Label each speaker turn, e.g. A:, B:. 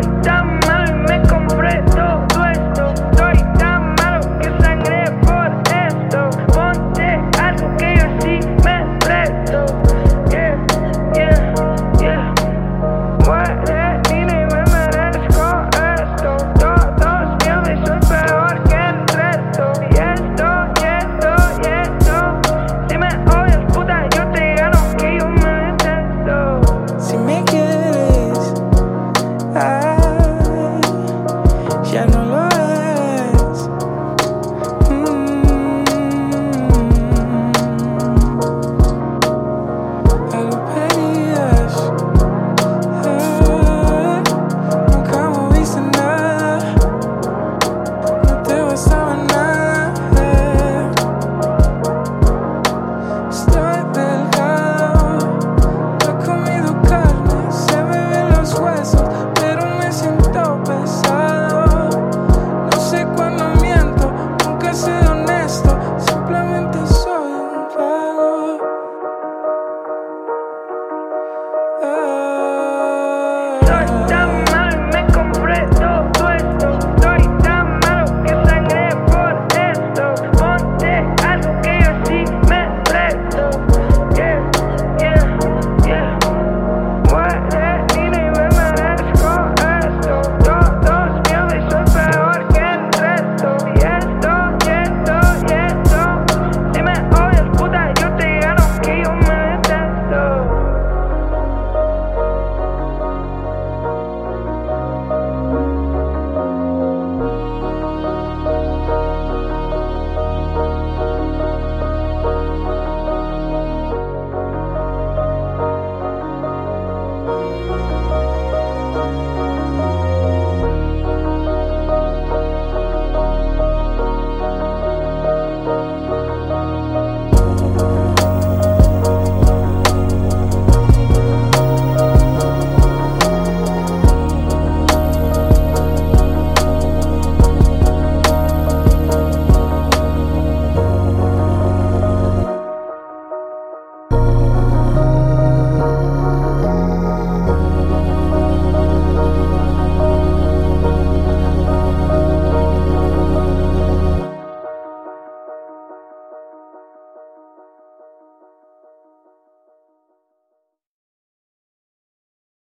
A: Dumb.